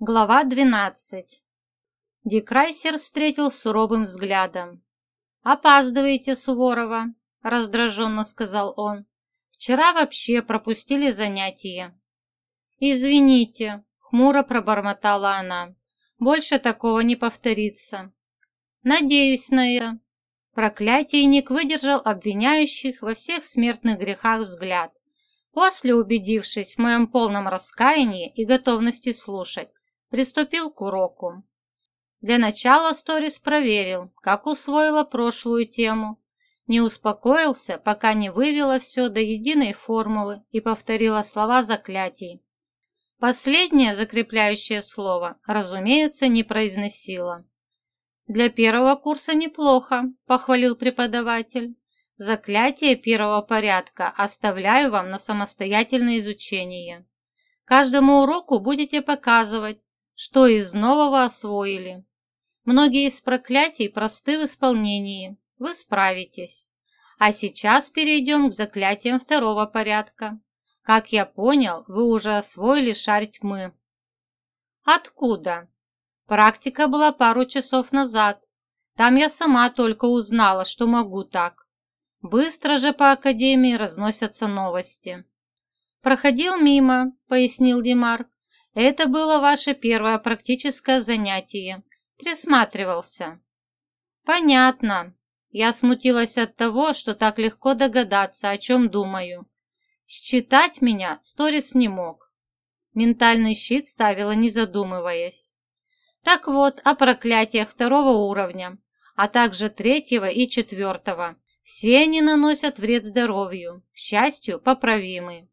Глава 12. Дикрайсер встретил суровым взглядом. «Опаздываете, Суворова», – раздраженно сказал он. «Вчера вообще пропустили занятия». «Извините», – хмуро пробормотала она. «Больше такого не повторится». «Надеюсь на это». Проклятийник выдержал обвиняющих во всех смертных грехах взгляд. После, убедившись в моем полном раскаянии и готовности слушать, приступил к уроку. Для начала Сторис проверил, как усвоила прошлую тему. Не успокоился, пока не вывела все до единой формулы и повторила слова заклятий. Последнее закрепляющее слово, разумеется, не произносила. «Для первого курса неплохо», – похвалил преподаватель. «Заклятие первого порядка оставляю вам на самостоятельное изучение. Каждому уроку будете показывать, что из нового освоили. Многие из проклятий просты в исполнении, вы справитесь. А сейчас перейдем к заклятиям второго порядка. Как я понял, вы уже освоили шар тьмы. Откуда? Практика была пару часов назад. Там я сама только узнала, что могу так. Быстро же по академии разносятся новости. «Проходил мимо», — пояснил Димарк. Это было ваше первое практическое занятие. Присматривался. Понятно. Я смутилась от того, что так легко догадаться, о чем думаю. Считать меня Сторис не мог. Ментальный щит ставила, не задумываясь. Так вот, о проклятиях второго уровня, а также третьего и четвертого. Все они наносят вред здоровью, к счастью, поправимый.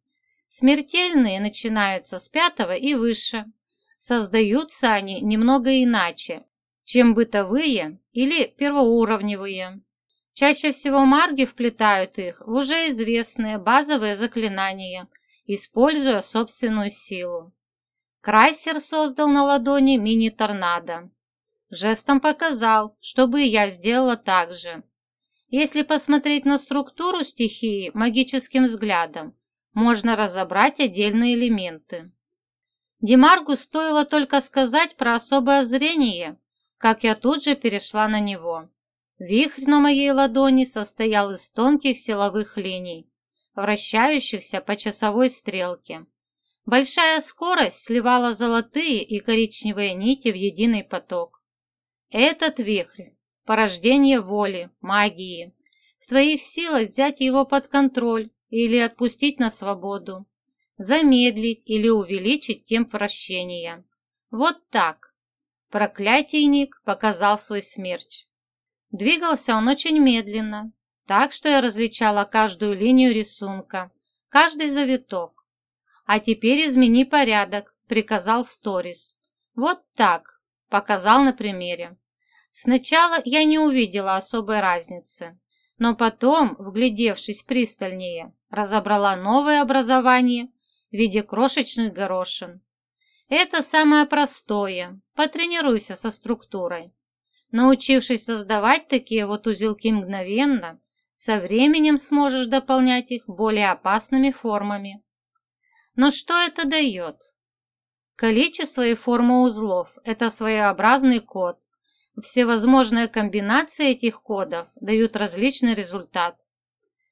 Смертельные начинаются с пятого и выше. Создаются они немного иначе, чем бытовые или первоуровневые. Чаще всего марги вплетают их в уже известные базовые заклинания, используя собственную силу. Крайсер создал на ладони мини-торнадо. Жестом показал, чтобы я сделала так же. Если посмотреть на структуру стихии магическим взглядом, можно разобрать отдельные элементы. Демаргу стоило только сказать про особое зрение, как я тут же перешла на него. Вихрь на моей ладони состоял из тонких силовых линий, вращающихся по часовой стрелке. Большая скорость сливала золотые и коричневые нити в единый поток. Этот вихрь – порождение воли, магии. В твоих силах взять его под контроль, или отпустить на свободу, замедлить или увеличить темп вращения. Вот так. Проклятийник показал свой смерч. Двигался он очень медленно, так что я различала каждую линию рисунка, каждый завиток. А теперь измени порядок, приказал Сторис. Вот так, показал на примере. Сначала я не увидела особой разницы, но потом, вглядевшись пристальнее, разобрала новое образование в виде крошечных горошин. Это самое простое. Потренируйся со структурой. Научившись создавать такие вот узелки мгновенно, со временем сможешь дополнять их более опасными формами. Но что это дает? Количество и форма узлов – это своеобразный код. Всевозможные комбинации этих кодов дают различный результат.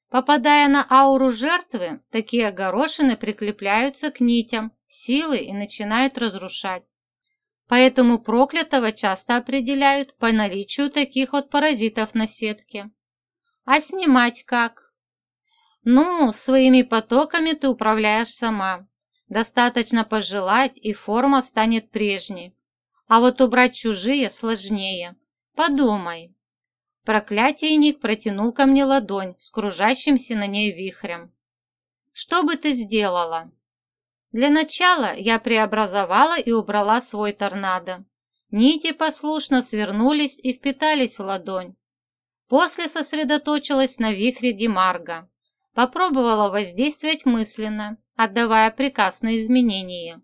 Попадая на ауру жертвы, такие горошины прикрепляются к нитям силы и начинают разрушать. Поэтому проклятого часто определяют по наличию таких вот паразитов на сетке. А снимать как? Ну, своими потоками ты управляешь сама. Достаточно пожелать, и форма станет прежней. А вот убрать чужие сложнее. Подумай, Проклятийник протянул ко мне ладонь с кружащимся на ней вихрем. «Что бы ты сделала?» Для начала я преобразовала и убрала свой торнадо. Нити послушно свернулись и впитались в ладонь. После сосредоточилась на вихре Димарга. Попробовала воздействовать мысленно, отдавая приказ на изменение.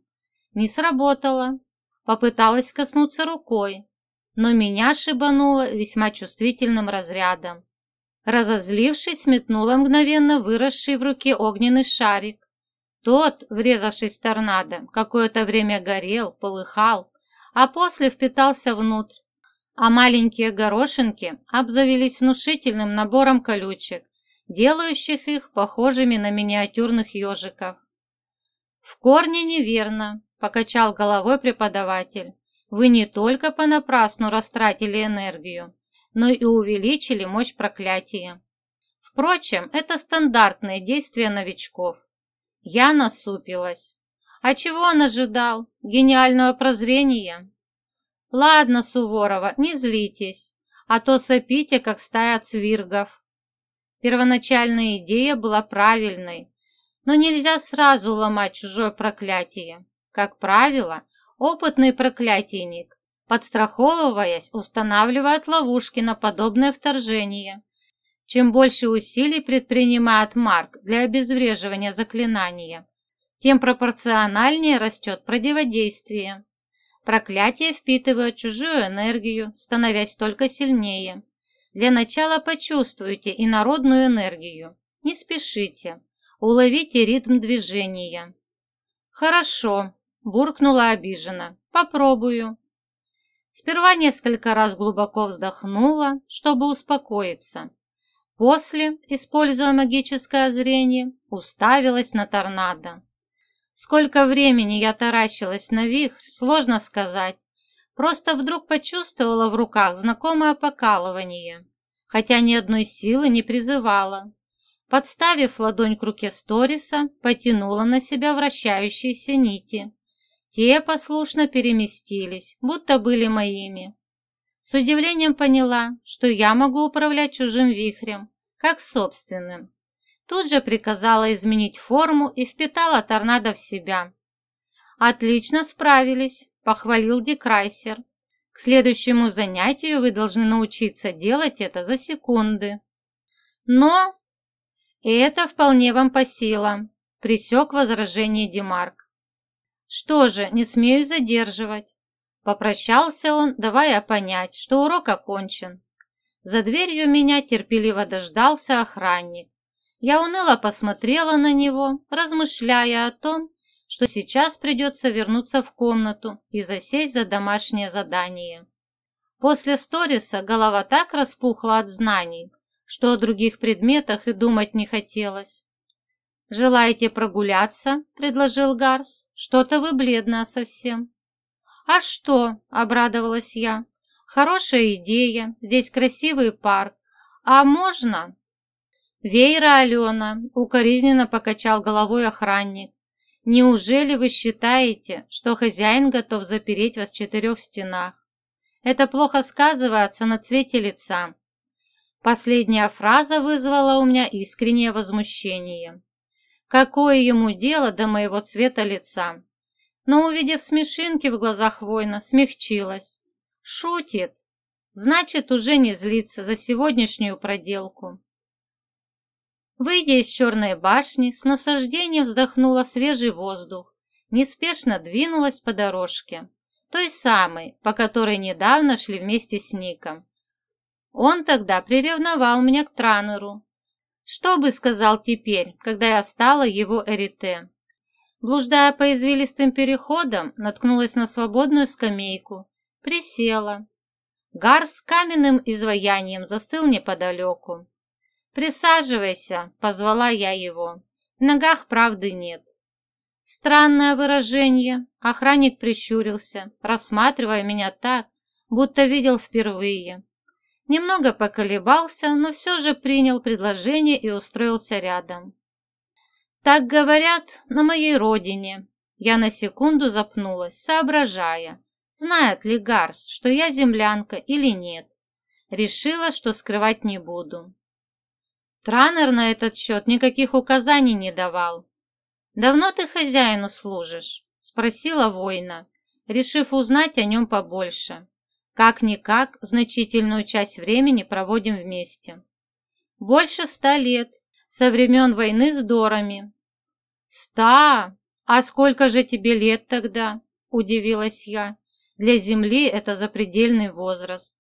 Не сработало. Попыталась коснуться рукой, но меня шибануло весьма чувствительным разрядом. Разозлившись, метнула мгновенно выросший в руке огненный шарик. Тот, врезавшись в торнадо, какое-то время горел, полыхал, а после впитался внутрь, а маленькие горошинки обзавелись внушительным набором колючек, делающих их похожими на миниатюрных ежиков. «В корне неверно», – покачал головой преподаватель. «Вы не только понапрасну растратили энергию, но и увеличили мощь проклятия. Впрочем, это стандартные действия новичков. Я насупилась. А чего он ожидал? Гениального прозрения? Ладно, Суворова, не злитесь, а то сопите, как стая цвиргов. Первоначальная идея была правильной, но нельзя сразу ломать чужое проклятие. Как правило, опытный проклятийник, подстраховываясь, устанавливает ловушки на подобное вторжение чем больше усилий предпринимает Марк для обезвреживания заклинания, тем пропорциональнее растет противодействие. Проклятия впитывают чужую энергию, становясь только сильнее. Для начала почувствуйте инородную энергию. Не спешите. Уловите ритм движения. «Хорошо», – буркнула обиженно. «Попробую». Сперва несколько раз глубоко вздохнула, чтобы успокоиться. После, используя магическое зрение, уставилась на торнадо. Сколько времени я таращилась на вихрь, сложно сказать. Просто вдруг почувствовала в руках знакомое покалывание, хотя ни одной силы не призывала. Подставив ладонь к руке Сториса, потянула на себя вращающиеся нити. Те послушно переместились, будто были моими. С удивлением поняла, что я могу управлять чужим вихрем, как собственным. Тут же приказала изменить форму и впитала торнадо в себя. «Отлично справились», – похвалил Декрайсер. «К следующему занятию вы должны научиться делать это за секунды». «Но...» «Это вполне вам по силам», – пресек возражение Демарк. «Что же, не смею задерживать. Попрощался он, давая понять, что урок окончен. За дверью меня терпеливо дождался охранник. Я уныло посмотрела на него, размышляя о том, что сейчас придется вернуться в комнату и засесть за домашнее задание. После сториса голова так распухла от знаний, что о других предметах и думать не хотелось. «Желаете прогуляться?» – предложил Гарс. «Что-то вы бледная совсем». «А что?» – обрадовалась я. «Хорошая идея, здесь красивый парк. А можно?» «Вейра Алена», – укоризненно покачал головой охранник. «Неужели вы считаете, что хозяин готов запереть вас в четырех стенах? Это плохо сказывается на цвете лица». Последняя фраза вызвала у меня искреннее возмущение. Какое ему дело до моего цвета лица? но, увидев смешинки в глазах воина, смягчилась. Шутит. Значит, уже не злится за сегодняшнюю проделку. Выйдя из черной башни, с насаждением вздохнула свежий воздух, неспешно двинулась по дорожке, той самой, по которой недавно шли вместе с Ником. Он тогда приревновал меня к Транеру. Что бы сказал теперь, когда я стала его эрите? Блуждая по извилистым переходам, наткнулась на свободную скамейку, присела. Гар с каменным изваянием застыл неподалеку. «Присаживайся», — позвала я его. В ногах правды нет. Странное выражение. Охранник прищурился, рассматривая меня так, будто видел впервые. Немного поколебался, но все же принял предложение и устроился рядом. Так говорят на моей родине. Я на секунду запнулась, соображая, знает ли Гарс, что я землянка или нет. Решила, что скрывать не буду. Транер на этот счет никаких указаний не давал. «Давно ты хозяину служишь?» – спросила воина, решив узнать о нем побольше. Как-никак, значительную часть времени проводим вместе. Больше ста лет, со времен войны с Дорами. Ста? А сколько же тебе лет тогда? Удивилась я. Для Земли это запредельный возраст.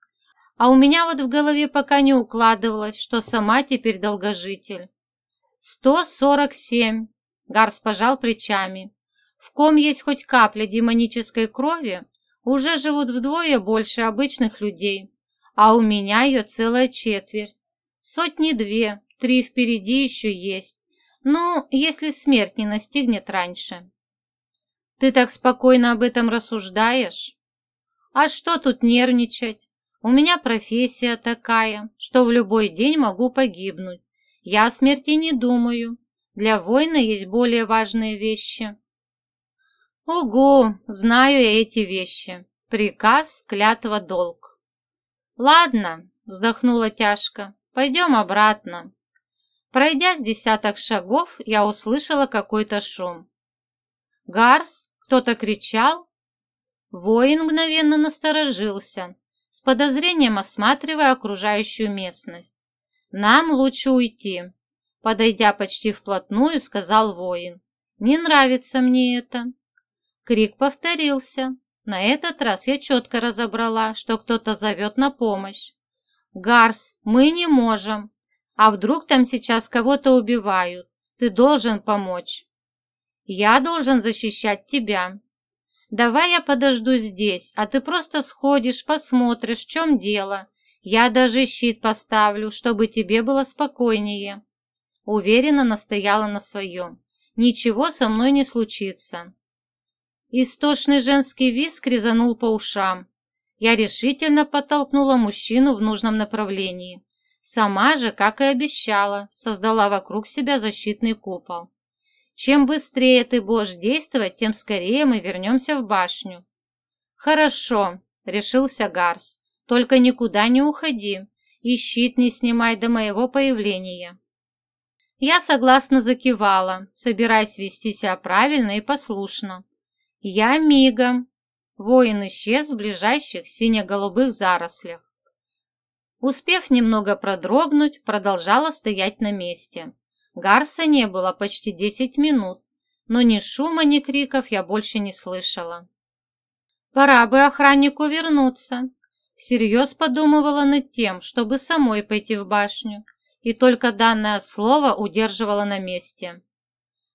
А у меня вот в голове пока не укладывалось, что сама теперь долгожитель. Сто сорок семь. Гарс пожал плечами. В ком есть хоть капля демонической крови, уже живут вдвое больше обычных людей, а у меня ее целая четверть. Сотни две, три впереди еще есть. Ну, если смерть не настигнет раньше. Ты так спокойно об этом рассуждаешь? А что тут нервничать? У меня профессия такая, что в любой день могу погибнуть. Я о смерти не думаю. Для воина есть более важные вещи. Ого, знаю я эти вещи. Приказ, клятва, долг. Ладно, вздохнула тяжко, пойдем обратно. Пройдя с десяток шагов, я услышала какой-то шум. «Гарс!» – кто-то кричал. Воин мгновенно насторожился, с подозрением осматривая окружающую местность. «Нам лучше уйти», – подойдя почти вплотную, сказал воин. «Не нравится мне это». Крик повторился. На этот раз я четко разобрала, что кто-то зовет на помощь. «Гарс, мы не можем. А вдруг там сейчас кого-то убивают? Ты должен помочь». «Я должен защищать тебя», Давай я подожду здесь, а ты просто сходишь, посмотришь, в чем дело. Я даже щит поставлю, чтобы тебе было спокойнее. Уверенно настояла на своем. Ничего со мной не случится. Истошный женский визг резанул по ушам. Я решительно подтолкнула мужчину в нужном направлении. Сама же, как и обещала, создала вокруг себя защитный купол. Чем быстрее ты будешь действовать, тем скорее мы вернемся в башню. Хорошо, решился Гарс. Только никуда не уходи и щит не снимай до моего появления. Я согласно закивала, собираясь вести себя правильно и послушно. Я мигом. Воин исчез в ближайших сине-голубых зарослях. Успев немного продрогнуть, продолжала стоять на месте. Гарса не было почти десять минут, но ни шума, ни криков я больше не слышала. Пора бы охраннику вернуться. Всерьез подумывала над тем, чтобы самой пойти в башню, и только данное слово удерживала на месте.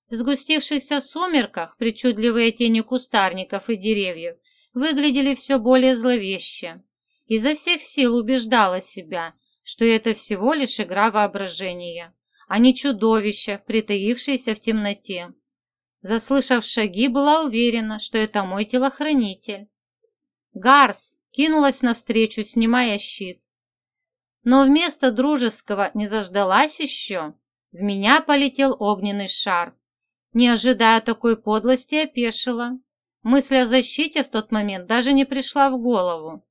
В сгустившихся сумерках причудливые тени кустарников и деревьев выглядели все более зловеще. Изо всех сил убеждала себя, что это всего лишь игра воображения а не чудовище, притаившееся в темноте. Заслышав шаги, была уверена, что это мой телохранитель. Гарс кинулась навстречу, снимая щит. Но вместо дружеского не заждалась еще. В меня полетел огненный шар. Не ожидая такой подлости, опешила. Мысль о защите в тот момент даже не пришла в голову.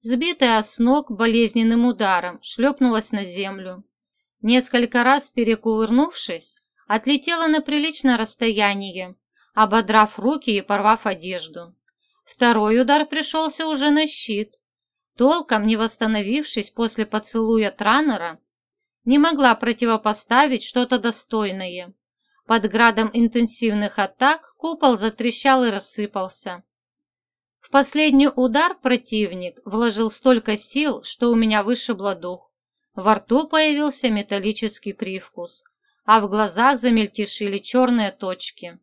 Сбитая с ног болезненным ударом, шлепнулась на землю. Несколько раз перекувырнувшись, отлетела на приличное расстояние, ободрав руки и порвав одежду. Второй удар пришелся уже на щит. Толком не восстановившись после поцелуя Транера, не могла противопоставить что-то достойное. Под градом интенсивных атак купол затрещал и рассыпался. В последний удар противник вложил столько сил, что у меня вышибло дух. Во рту появился металлический привкус, а в глазах замельтешили черные точки.